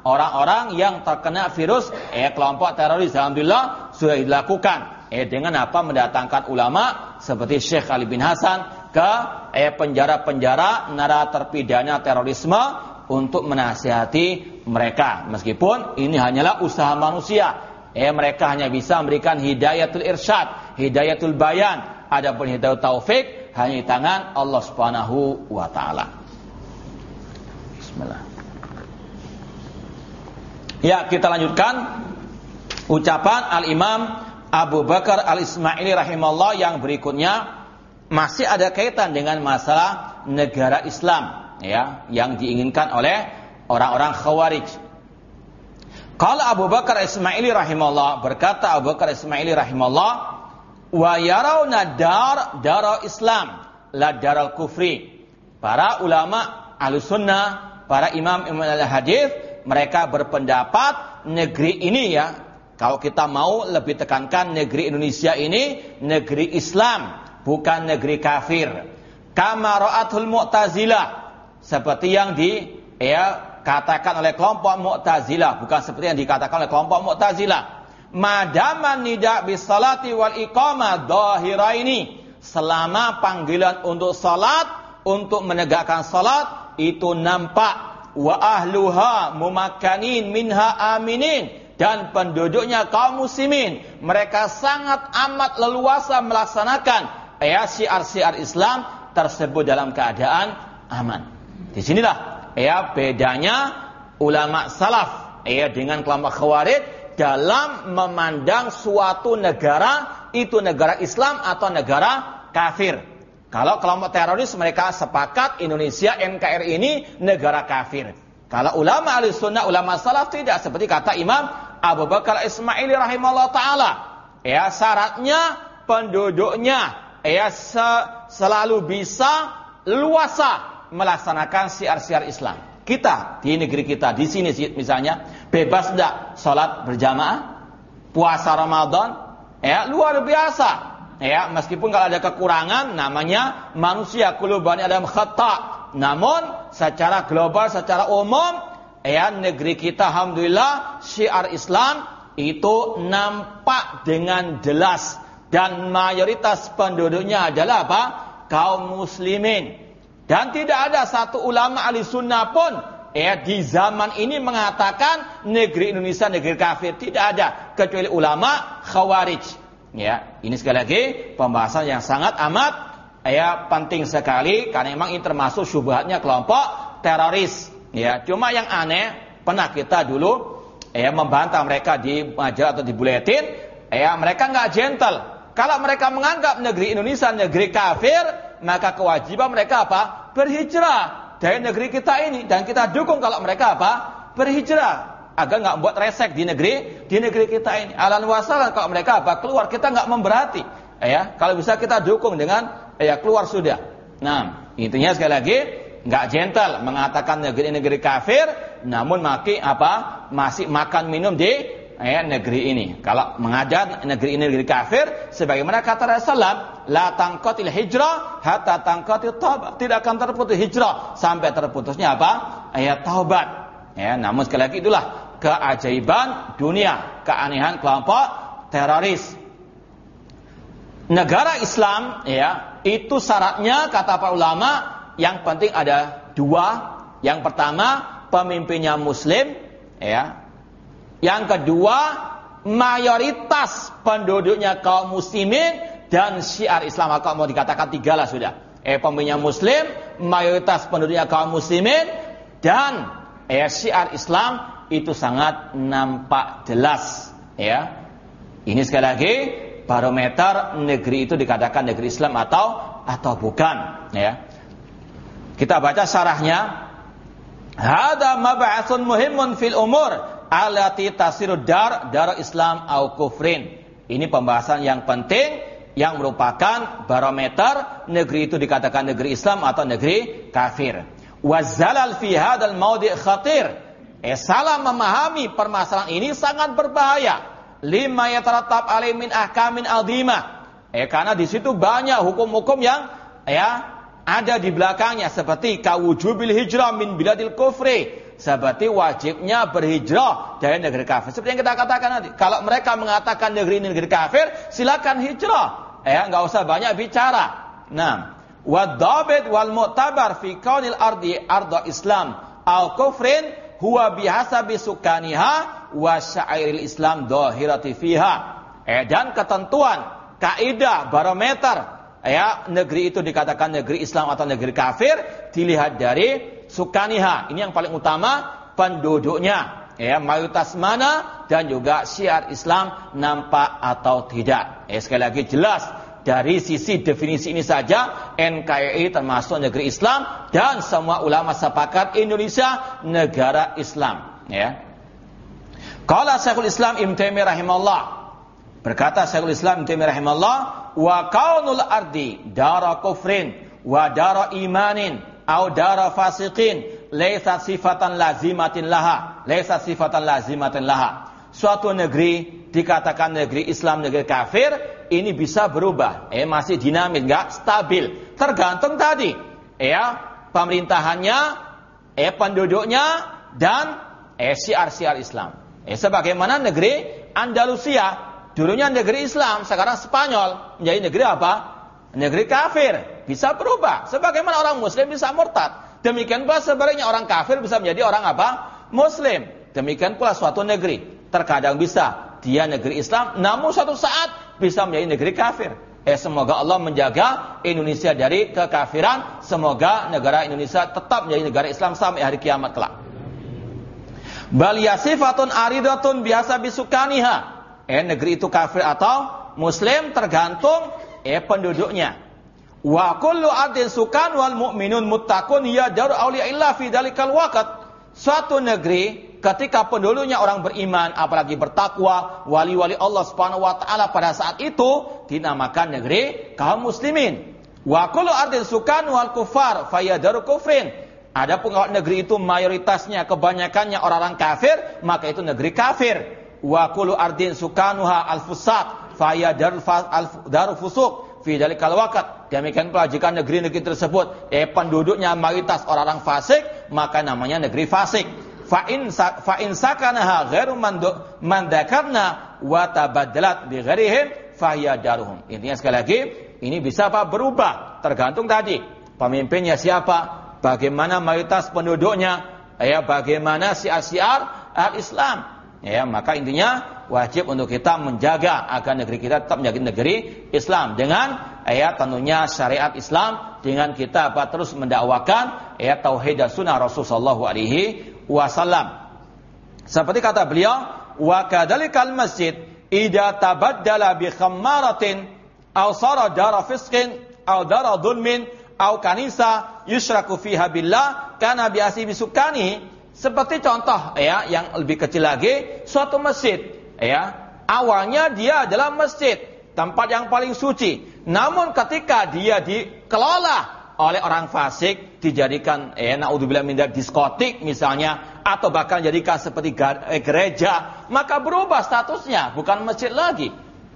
orang-orang yang terkena virus eh kelompok teroris. Alhamdulillah sudah dilakukan. Eh dengan apa? Mendatangkan ulama seperti Syekh Ali bin Hasan ke eh penjara-penjara nara terpidana terorisme untuk menasihati mereka. Meskipun ini hanyalah usaha manusia. Eh mereka hanya bisa memberikan hidayatul irsyad hidayatul bayan. Adapun hidayah taufik hanya di tangan Allah Subhanahu wa taala. Bismillah. Ya, kita lanjutkan ucapan Al-Imam Abu Bakar Al-Ismaili rahimahullah yang berikutnya masih ada kaitan dengan masalah negara Islam ya yang diinginkan oleh orang-orang Khawarij. Kalau Abu Bakar Ismaili rahimahullah berkata Abu Bakar Ismaili rahimahullah wa yarawna dar dar Islam la daral kufri. Para ulama Ahlussunnah, para imam imam al-hadis mereka berpendapat negeri ini ya, kalau kita mau lebih tekankan negeri Indonesia ini negeri Islam, bukan negeri kafir. Kama ra'atul Mu'tazilah, seperti yang di ya katakan oleh kelompok Mu'tazilah, bukan seperti yang dikatakan oleh kelompok Mu'tazilah. Madaman nida bisalati wal iqamah ini selama panggilan untuk salat untuk menegakkan salat itu nampak. Wa ahluha mumakanin minha aminin. Dan penduduknya kaum muslimin. Mereka sangat amat leluasa melaksanakan ya syiar-syiar Islam tersebut dalam keadaan aman. Di sinilah ya bedanya ulama salaf ya dengan kelompok khawarij dalam memandang suatu negara itu negara Islam atau negara kafir. Kalau kelompok teroris mereka sepakat Indonesia NKRI ini negara kafir. Kalau ulama ahli sunnah, ulama salaf tidak. Seperti kata Imam Abu Bakar Ismaili rahimahullah ta'ala. Ya syaratnya penduduknya ya se selalu bisa luasa melaksanakan siar-siar Islam. Kita di negeri kita di sini misalnya bebas tidak sholat berjamaah, puasa Ramadan, ya luar biasa. Ya meskipun kalau ada kekurangan namanya manusia kulubani ada khata namun secara global secara umum ya negeri kita alhamdulillah syiar Islam itu nampak dengan jelas. Dan mayoritas penduduknya adalah apa? Kaum muslimin dan tidak ada satu ulama ahli sunnah pun ya di zaman ini mengatakan negeri Indonesia negeri kafir tidak ada kecuali ulama khawarij Ya, ini sekali lagi pembahasan yang sangat amat ya penting sekali karena memang ini termasuk syubhatnya kelompok teroris. Ya, cuma yang aneh pernah kita dulu ya membantah mereka di majalah atau di buletin, ya mereka nggak gentle. Kalau mereka menganggap negeri Indonesia negeri kafir, maka kewajiban mereka apa? Berhijrah dari negeri kita ini dan kita dukung kalau mereka apa? Berhijrah agar nggak buat resek di negeri di negeri kita ini. Alan wasalan kalau mereka apa keluar kita nggak memberati, ya. Kalau bisa kita dukung dengan ya keluar sudah. Nah, intinya sekali lagi nggak gentle mengatakan negeri-negeri kafir, namun maki apa masih makan minum di ya, negeri ini. Kalau mengajar negeri ini negeri kafir, sebagaimana kata Rasulullah, la tangkotil hijrah hatta tangkotil taubat. Tidak akan terputus hijrah sampai terputusnya apa? Ayat taubat. Ya, namun sekali lagi itulah keajaiban dunia, keanehan kelompok teroris. Negara Islam ya, itu syaratnya kata para ulama yang penting ada dua. Yang pertama, pemimpinnya muslim ya. Yang kedua, mayoritas penduduknya kaum muslimin dan syiar Islam maka mau dikatakan tiga lah sudah. Eh pemimpinnya muslim, mayoritas penduduknya kaum muslimin dan eh syiar Islam itu sangat nampak jelas ya. Ini sekali lagi barometer negeri itu dikatakan negeri Islam atau atau bukan ya. Kita baca syarahnya. Hada mab'atsun muhimun fil umur alati tasiru dar dar Islam au kufrin. Ini pembahasan yang penting yang merupakan barometer negeri itu dikatakan negeri Islam atau negeri kafir. Wazalal fi hadzal maudi' khatir. Eh salah memahami permasalahan ini sangat berbahaya. Lima yatarattab alaih min ahkamin azimah. Eh karena di situ banyak hukum-hukum yang ya ada di belakangnya seperti kawujubil hijrah min biladil kufri seperti wajibnya berhijrah dari negeri kafir. Seperti yang kita katakan nanti. Kalau mereka mengatakan negeri ini negeri kafir, silakan hijrah ya nggak usah banyak bicara. Nah, wadabit wal mu'tabar fi kaunil ardi arda Islam al kufrin huwa bihasabi sukaniha wa syairil Islam dohirati fiha. Eh, dan ketentuan kaidah barometer ya negeri itu dikatakan negeri Islam atau negeri kafir dilihat dari sukaniha. Ini yang paling utama penduduknya ya mayoritas mana dan juga syiar Islam nampak atau tidak. Ya, sekali lagi jelas dari sisi definisi ini saja NKRI termasuk negeri Islam dan semua ulama sepakat Indonesia negara Islam. Ya. Kala Syekhul Islam Ibn Taimiyah rahimahullah berkata Syekhul Islam Ibn Taimiyah rahimahullah wa kaunul ardi dara kufrin wa dara imanin au dara fasiqin laisa sifatan lazimatin laha, laisa sifatan lazimatin laha. Suatu negeri dikatakan negeri Islam, negeri kafir, ini bisa berubah. Eh masih dinamis, enggak stabil. Tergantung tadi, ya pemerintahannya, eh penduduknya dan eh siar-siar Islam. Eh sebagaimana negeri Andalusia, dulunya negeri Islam, sekarang Spanyol menjadi negeri apa? Negeri kafir. Bisa berubah. Sebagaimana orang muslim bisa murtad. Demikian pula sebaliknya orang kafir bisa menjadi orang apa? Muslim. Demikian pula suatu negeri. Terkadang bisa dia negeri Islam, namun suatu saat bisa menjadi negeri kafir. Eh semoga Allah menjaga Indonesia dari kekafiran. Semoga negara Indonesia tetap menjadi negara Islam sampai hari kiamat kelak. Bal yasifatun aridatun biasa bisukaniha. Eh negeri itu kafir atau muslim tergantung eh penduduknya. Wa kullu adin sukan wal mu'minun muttaqun yadar awliya illa fi dalikal waqt. Suatu negeri ketika penduduknya orang beriman apalagi bertakwa wali-wali Allah Subhanahu wa taala pada saat itu dinamakan negeri kaum muslimin. Wa kullu adin sukan wal kufar fayadaru kufrin. Adapun kalau negeri itu mayoritasnya kebanyakannya orang-orang kafir, maka itu negeri kafir. Wa kullu ardin sukanuha al-fusaq fayadaru fusuk fi dalikal waqt. Demikian pula jika negeri-negeri tersebut eh penduduknya mayoritas orang-orang fasik, maka namanya negeri fasik. Fa in fa in sakanaha ghairu mandakarna wa tabaddalat bi ghairihim fahiya daruhum. Intinya sekali lagi, ini bisa apa? Berubah, tergantung tadi pemimpinnya siapa, bagaimana mayoritas penduduknya, ya bagaimana siar-siar al-Islam. Ya, maka intinya wajib untuk kita menjaga agar negeri kita tetap menjadi negeri Islam dengan ya tentunya syariat Islam dengan kita apa terus mendakwakan ya tauhid dan sunnah Rasulullah alaihi wasallam. Seperti kata beliau, wa kadzalikal masjid idza tabaddala bi khammaratin aw sara dara fisqin aw dara dhulmin aw kanisa yushraku fiha billah kana bi asibi sukani seperti contoh ya yang lebih kecil lagi suatu masjid ya. Awalnya dia adalah masjid tempat yang paling suci. Namun ketika dia dikelola oleh orang fasik dijadikan eh naudzubillah min diskotik misalnya atau bahkan jadikan seperti eh, gereja maka berubah statusnya bukan masjid lagi.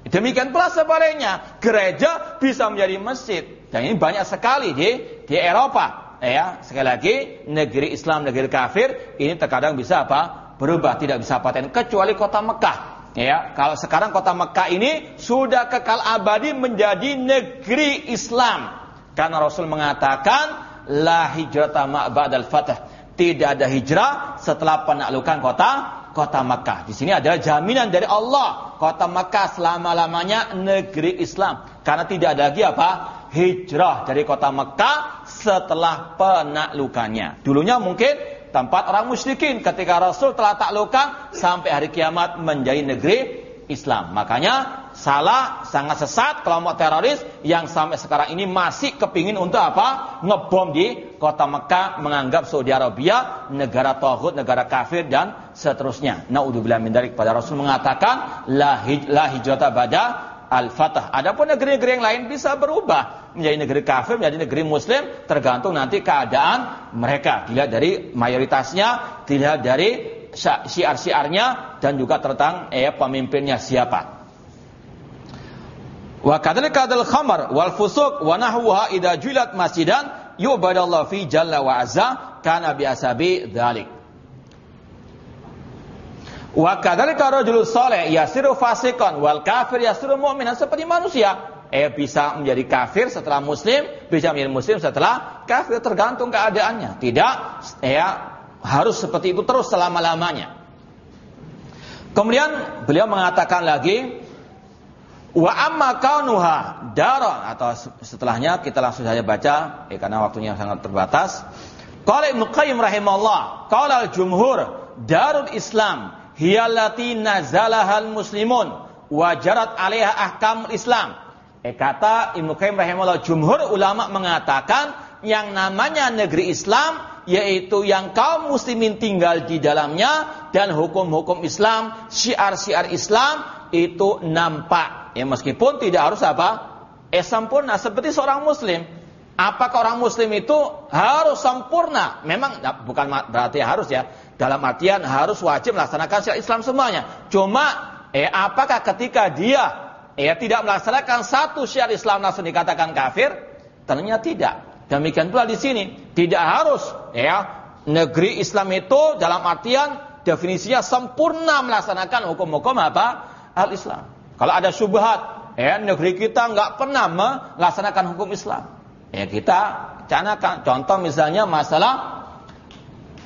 Demikian pula sebaliknya gereja bisa menjadi masjid. Dan ini banyak sekali di di Eropa ya sekali lagi negeri Islam negeri kafir ini terkadang bisa apa berubah tidak bisa paten kecuali kota Mekah. Ya, kalau sekarang kota Mekah ini sudah kekal abadi menjadi negeri Islam. Karena Rasul mengatakan la hijrata ba'dal fath. Tidak ada hijrah setelah penaklukan kota kota Mekah. Di sini adalah jaminan dari Allah. Kota Mekah selama-lamanya negeri Islam. Karena tidak ada lagi apa? Hijrah dari kota Mekah setelah penaklukannya. Dulunya mungkin tempat orang musyrikin ketika Rasul telah taklukkan sampai hari kiamat menjadi negeri Islam. Makanya salah, sangat sesat kelompok teroris yang sampai sekarang ini masih kepingin untuk apa? Ngebom di kota Mekah, menganggap Saudi Arabia negara tauhid, negara kafir dan seterusnya. Naudzubillah min dzalik. Pada Rasul mengatakan la, hij la hijrata bada al-fatah. Adapun negeri-negeri yang lain bisa berubah menjadi negeri kafir, menjadi negeri muslim, tergantung nanti keadaan mereka. Dilihat dari mayoritasnya, dilihat dari syiar-syiarnya dan juga tentang eh, pemimpinnya siapa. Wa kadzalika kadal khamar wal fusuq wa nahwaha idza julat masjidan yu'badallahu fi jalla wa azza kana bi asabi dzalik. Wa kadzalika rajulun saleh yasiru fasiqan wal kafir yasiru mu'minan seperti manusia. Eh bisa menjadi kafir setelah muslim, bisa menjadi muslim setelah kafir tergantung keadaannya. Tidak ya harus seperti itu terus selama-lamanya. Kemudian beliau mengatakan lagi Wa amma kaunuha daron atau setelahnya kita langsung saja baca eh, karena waktunya sangat terbatas. Qala Ibnu Qayyim rahimahullah, qala al-jumhur darul Islam hiyallati nazalahal muslimun wa jarat 'alaiha ahkam Islam. Eh kata Ibnu Qayyim rahimahullah, jumhur ulama mengatakan yang namanya negeri Islam yaitu yang kaum muslimin tinggal di dalamnya dan hukum-hukum Islam, syiar-syiar Islam itu nampak Ya meskipun tidak harus apa? Eh sempurna seperti seorang muslim. Apakah orang muslim itu harus sempurna? Memang ya, bukan berarti harus ya. Dalam artian harus wajib melaksanakan syariat Islam semuanya. Cuma eh apakah ketika dia eh tidak melaksanakan satu syariat Islam langsung dikatakan kafir? Ternyata tidak. Demikian pula di sini tidak harus ya negeri Islam itu dalam artian definisinya sempurna melaksanakan hukum-hukum apa? Al-Islam. Kalau ada syubhat, ya negeri kita nggak pernah melaksanakan hukum Islam. Ya kita canakan. Contoh misalnya masalah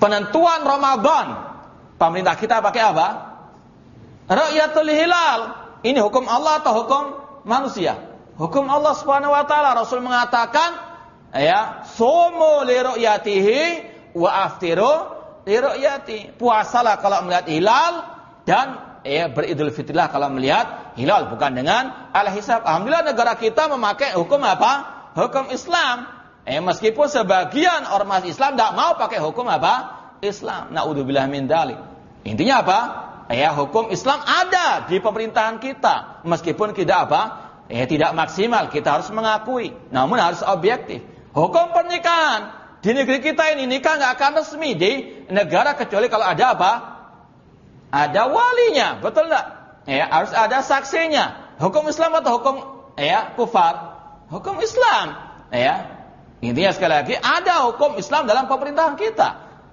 penentuan Ramadan. Pemerintah kita pakai apa? Ra'yatul hilal. Ini hukum Allah atau hukum manusia? Hukum Allah Subhanahu wa taala. Rasul mengatakan ya, sumu li ru'yatihi wa aftiru li ru'yati. Puasalah kalau melihat hilal dan ya beridul fitrilah kalau melihat hilal bukan dengan al-hisab. Alhamdulillah negara kita memakai hukum apa? Hukum Islam. Eh meskipun sebagian ormas Islam tidak mau pakai hukum apa? Islam. Naudzubillah min dalik. Intinya apa? Ya hukum Islam ada di pemerintahan kita. Meskipun tidak apa? Ya tidak maksimal. Kita harus mengakui. Namun harus objektif. Hukum pernikahan di negeri kita ini nikah nggak akan resmi di negara kecuali kalau ada apa? ada walinya, betul enggak? Ya, harus ada saksinya. Hukum Islam atau hukum ya kufar? Hukum Islam. Ya. Intinya sekali lagi ada hukum Islam dalam pemerintahan kita.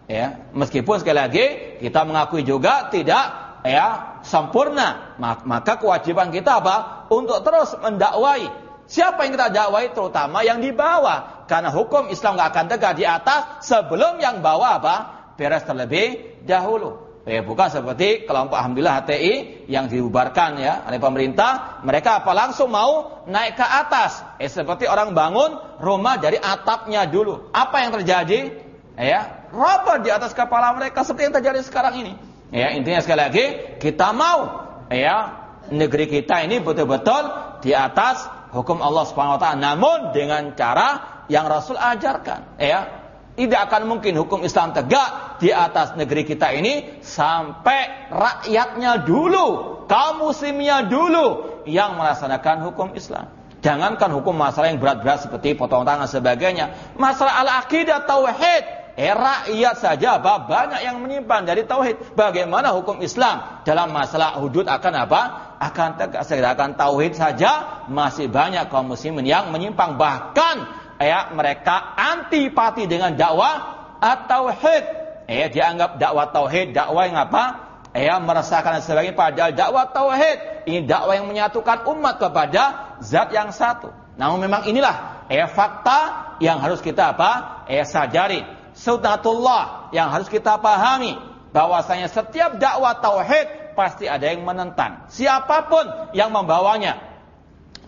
Ya, meskipun sekali lagi kita mengakui juga tidak ya sempurna. Maka kewajiban kita apa? Untuk terus mendakwai. Siapa yang kita dakwai terutama yang di bawah. Karena hukum Islam nggak akan tegak di atas sebelum yang bawah apa? Beres terlebih dahulu. Ya, bukan seperti kelompok Alhamdulillah HTI yang dibubarkan ya oleh pemerintah. Mereka apa langsung mau naik ke atas. Eh, seperti orang bangun rumah dari atapnya dulu. Apa yang terjadi? Ya, roboh di atas kepala mereka seperti yang terjadi sekarang ini. Ya, intinya sekali lagi kita mau ya negeri kita ini betul-betul di atas hukum Allah Subhanahu wa taala namun dengan cara yang Rasul ajarkan ya tidak akan mungkin hukum Islam tegak di atas negeri kita ini sampai rakyatnya dulu, kaum muslimnya dulu yang melaksanakan hukum Islam. Jangankan hukum masalah yang berat-berat seperti potong tangan sebagainya. Masalah al-aqidah tauhid. Eh, rakyat saja apa? banyak yang menyimpang dari tauhid. Bagaimana hukum Islam dalam masalah hudud akan apa? Akan tegak sedangkan tauhid saja masih banyak kaum muslimin yang menyimpang bahkan ya mereka antipati dengan dakwah atau tauhid ya dianggap dakwah tauhid dakwah yang apa? Ya merasakan sebagai padahal dakwah tauhid. Ini dakwah yang menyatukan umat kepada zat yang satu. Namun memang inilah ya fakta yang harus kita apa? Ya sadari. Sunnatullah yang harus kita pahami bahwasanya setiap dakwah tauhid pasti ada yang menentang. Siapa pun yang membawanya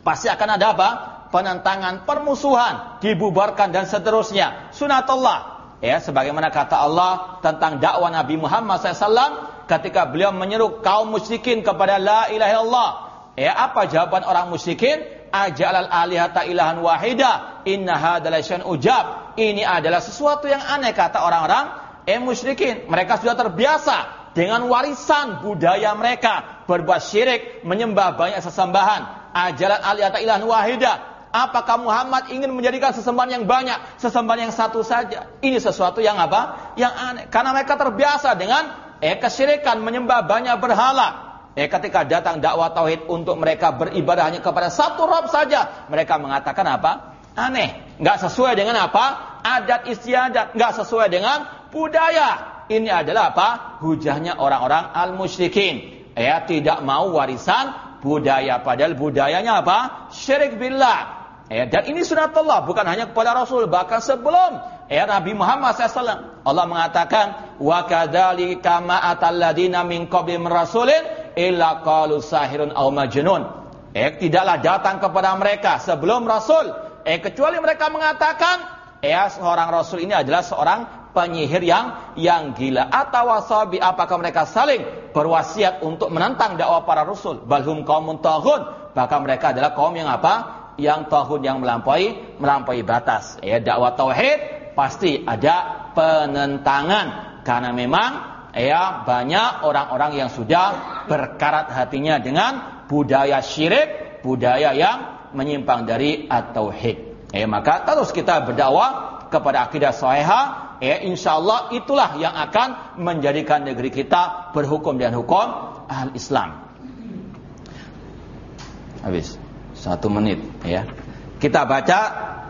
pasti akan ada apa penentangan, permusuhan, dibubarkan dan seterusnya. Sunatullah. Ya, sebagaimana kata Allah tentang dakwah Nabi Muhammad SAW ketika beliau menyeru kaum musyrikin kepada la ilaha illallah Ya, apa jawaban orang musyrikin? Ajalal alihata ilahan wahida. Inna hadalah ujab. Ini adalah sesuatu yang aneh kata orang-orang eh musyrikin. Mereka sudah terbiasa dengan warisan budaya mereka berbuat syirik, menyembah banyak sesembahan. Ajalan alihata ilahan wahida. Apakah Muhammad ingin menjadikan sesembahan yang banyak, sesembahan yang satu saja? Ini sesuatu yang apa? Yang aneh. Karena mereka terbiasa dengan eh kesyirikan, menyembah banyak berhala. Eh ketika datang dakwah tauhid untuk mereka beribadah hanya kepada satu Rob saja, mereka mengatakan apa? Aneh, nggak sesuai dengan apa? Adat istiadat, nggak sesuai dengan budaya. Ini adalah apa? Hujahnya orang-orang al-musyrikin. Ya, tidak mau warisan budaya padahal budayanya apa? Syirik billah. Ya, dan ini sunatullah bukan hanya kepada Rasul bahkan sebelum ya Nabi Muhammad SAW. Allah mengatakan wa kadzalika ma atalladina min qablim rasulin illa qalu sahirun aw majnun. Eh tidaklah datang kepada mereka sebelum Rasul. Eh kecuali mereka mengatakan eh seorang Rasul ini adalah seorang penyihir yang yang gila. Atau wasabi apakah mereka saling berwasiat untuk menentang dakwah para rasul? Balhum kaumun tahun bahkan mereka adalah kaum yang apa yang tahun yang melampaui melampaui batas ya dakwah tauhid pasti ada penentangan karena memang ya banyak orang-orang yang sudah berkarat hatinya dengan budaya syirik, budaya yang menyimpang dari at-tauhid. Ya, maka terus kita berdakwah kepada akidah sahihah, ya insyaallah itulah yang akan menjadikan negeri kita berhukum dan hukum al-Islam. Habis satu menit ya. Kita baca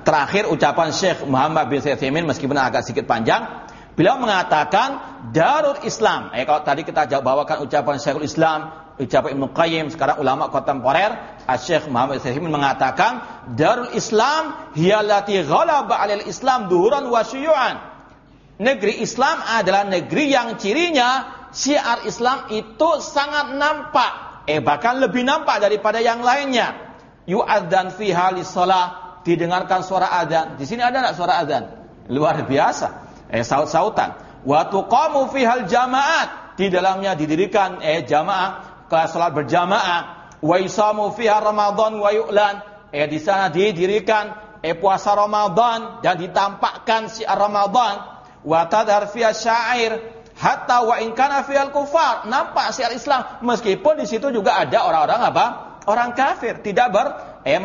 terakhir ucapan Syekh Muhammad bin Saimin meskipun agak sedikit panjang. Beliau mengatakan Darul Islam. Eh kalau tadi kita bawakan ucapan Syekhul Islam, ucapan Ibnu Qayyim, sekarang ulama kontemporer, Syekh Muhammad Ibrahim mengatakan Darul Islam hiyallati ghalaba 'alal Islam duhuran wa syuyu'an. Negeri Islam adalah negeri yang cirinya syiar Islam itu sangat nampak. Eh bahkan lebih nampak daripada yang lainnya. Yu'adzan fi halis shalah, didengarkan suara adzan. Di sini ada enggak suara adzan? Luar biasa eh saut-sautan. Wa tuqamu fihal jamaat. Di dalamnya didirikan eh jamaah, kelas salat berjamaah. Wa yusamu fiha Ramadan wa yu'lan. Eh di sana didirikan eh puasa Ramadan dan ditampakkan si Ramadan. Wa tadhar fiha syair hatta wa in kana fihal kufar. Nampak syiar Islam meskipun di situ juga ada orang-orang apa? Orang kafir, tidak ber eh.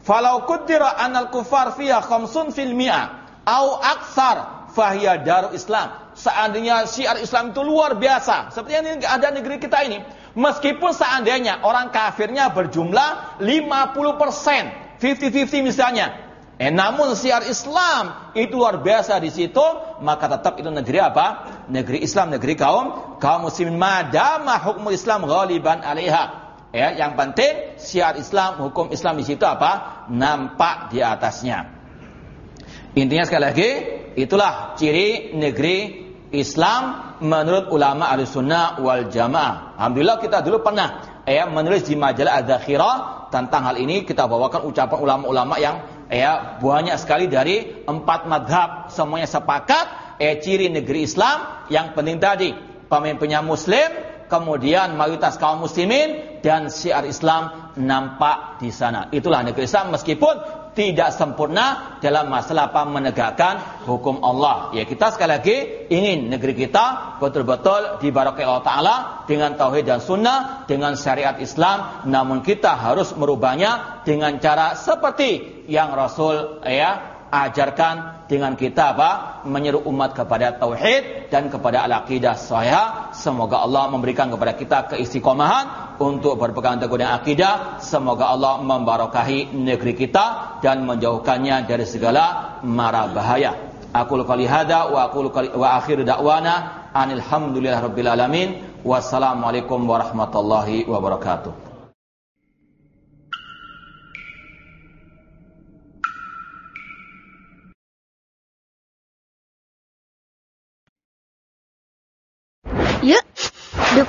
Falau qaddara anal kufar fiha khamsun fil mi'ah au aksar fahiya daru Islam. Seandainya syiar Islam itu luar biasa, seperti yang ada negeri kita ini, meskipun seandainya orang kafirnya berjumlah 50%, 50-50 misalnya, Eh, namun syiar Islam itu luar biasa di situ, maka tetap itu negeri apa? Negeri Islam, negeri kaum kaum muslimin madama hukum Islam ghaliban alaiha. Ya, yang penting syiar Islam, hukum Islam di situ apa? Nampak di atasnya. Intinya sekali lagi, itulah ciri negeri Islam menurut ulama al-sunnah wal jamaah. Alhamdulillah kita dulu pernah ya menulis di majalah Adzakhirah tentang hal ini kita bawakan ucapan ulama-ulama yang ya banyak sekali dari empat madhab semuanya sepakat ya ciri negeri Islam yang penting tadi pemimpinnya muslim kemudian mayoritas kaum muslimin dan syiar Islam nampak di sana. Itulah negeri Islam meskipun tidak sempurna dalam masalah apa menegakkan hukum Allah. Ya kita sekali lagi ingin negeri kita betul-betul dibarakai Allah Ta'ala dengan tauhid dan sunnah, dengan syariat Islam. Namun kita harus merubahnya dengan cara seperti yang Rasul ya ajarkan dengan kita apa? Menyeru umat kepada tauhid dan kepada al-aqidah sahih. Semoga Allah memberikan kepada kita keistiqomahan untuk berpegang teguh dengan akidah. Semoga Allah membarakahi negeri kita dan menjauhkannya dari segala mara bahaya. Aku qali hada wa aku wa akhir da'wana anil hamdulillahirabbil alamin. Wassalamualaikum warahmatullahi wabarakatuh.